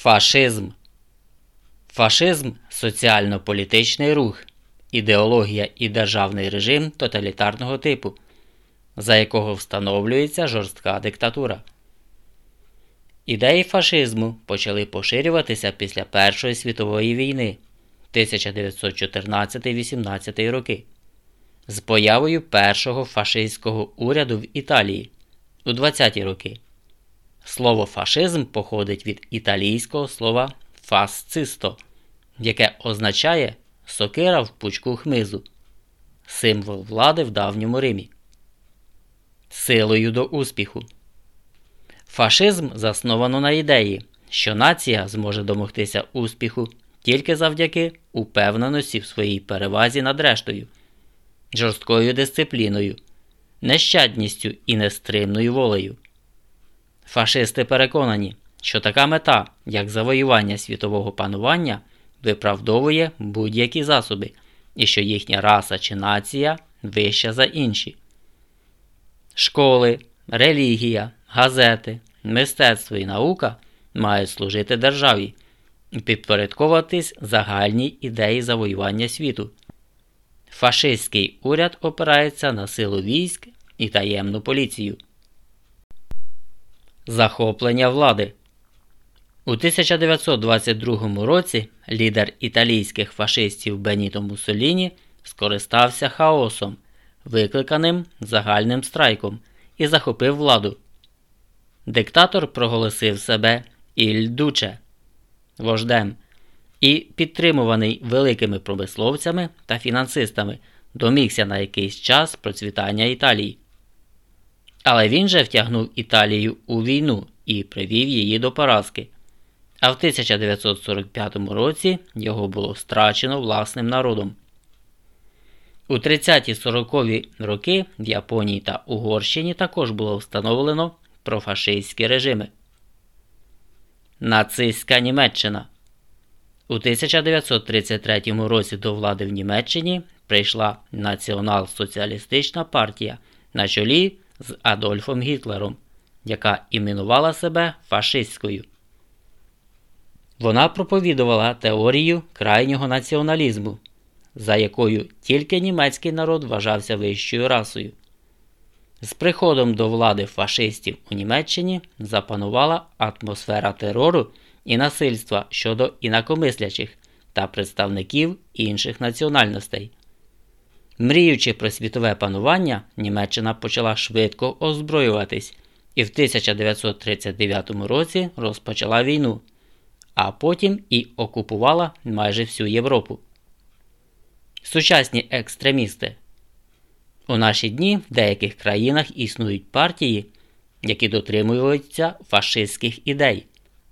Фашизм. Фашизм соціально-політичний рух, ідеологія і державний режим тоталітарного типу, за якого встановлюється жорстка диктатура. Ідеї фашизму почали поширюватися після Першої світової війни 1914-18 роки з появою першого фашистського уряду в Італії у 20-ті роки. Слово фашизм походить від італійського слова фасцисто, яке означає сокира в пучку хмизу, символ влади в давньому Римі. Силою до успіху. Фашизм засновано на ідеї, що нація зможе домогтися успіху тільки завдяки упевненості в своїй перевазі над рештою, жорсткою дисципліною, нещадністю і нестримною волею. Фашисти переконані, що така мета, як завоювання світового панування, виправдовує будь-які засоби, і що їхня раса чи нація вища за інші. Школи, релігія, газети, мистецтво і наука мають служити державі і підпорядковуватись загальній ідеї завоювання світу. Фашистський уряд опирається на силу військ і таємну поліцію. Захоплення влади у 1922 році лідер італійських фашистів Беніто Муссоліні скористався хаосом, викликаним загальним страйком, і захопив владу. Диктатор проголосив себе Ільдуче вождем і, підтримуваний великими промисловцями та фінансистами, домігся на якийсь час процвітання Італії. Але він же втягнув Італію у війну і привів її до поразки. А в 1945 році його було страчено власним народом. У 30-40-ві роки в Японії та Угорщині також було встановлено профашистські режими. Нацистська Німеччина у 1933 році до влади в Німеччині прийшла Націонал-Соціалістична партія на чолі з Адольфом Гітлером, яка іменувала себе фашистською. Вона проповідувала теорію крайнього націоналізму, за якою тільки німецький народ вважався вищою расою. З приходом до влади фашистів у Німеччині запанувала атмосфера терору і насильства щодо інакомислячих та представників інших національностей. Мріючи про світове панування, Німеччина почала швидко озброюватись і в 1939 році розпочала війну, а потім і окупувала майже всю Європу. Сучасні екстремісти у наші дні в деяких країнах існують партії, які дотримуються фашистських ідей,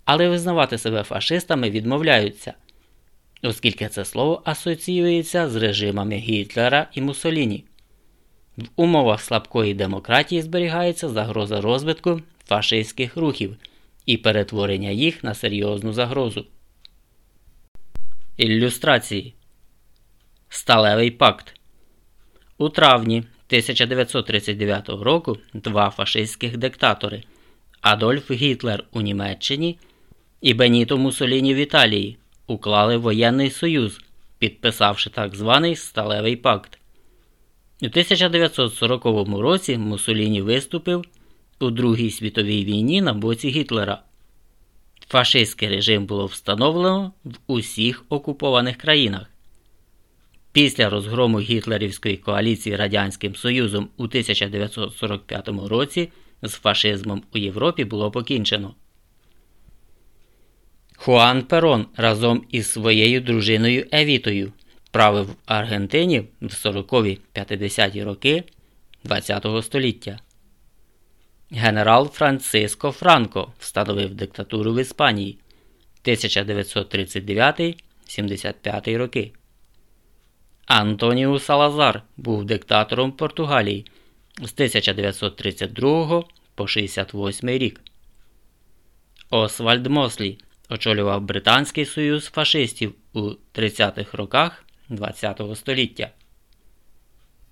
але визнавати себе фашистами відмовляються, оскільки це слово асоціюється з режимами Гітлера і Муссоліні. В умовах слабкої демократії зберігається загроза розвитку фашистських рухів і перетворення їх на серйозну загрозу. Ілюстрації Сталевий пакт у травні 1939 року два фашистських диктатори Адольф Гітлер у Німеччині і Беніто Муссоліні в Італії уклали воєнний союз, підписавши так званий Сталевий пакт. У 1940 році Муссоліні виступив у Другій світовій війні на боці Гітлера. Фашистський режим було встановлено в усіх окупованих країнах. Після розгрому гітлерівської коаліції Радянським Союзом у 1945 році з фашизмом у Європі було покінчено. Хуан Перон разом із своєю дружиною Евітою правив в Аргентині в 40-50-ті роки ХХ століття. Генерал Франциско Франко встановив диктатуру в Іспанії 1939-75 роки. Антоніу Салазар був диктатором Португалії з 1932 по 68 рік. Освальд Мослі очолював Британський союз фашистів у 30-х роках ХХ століття.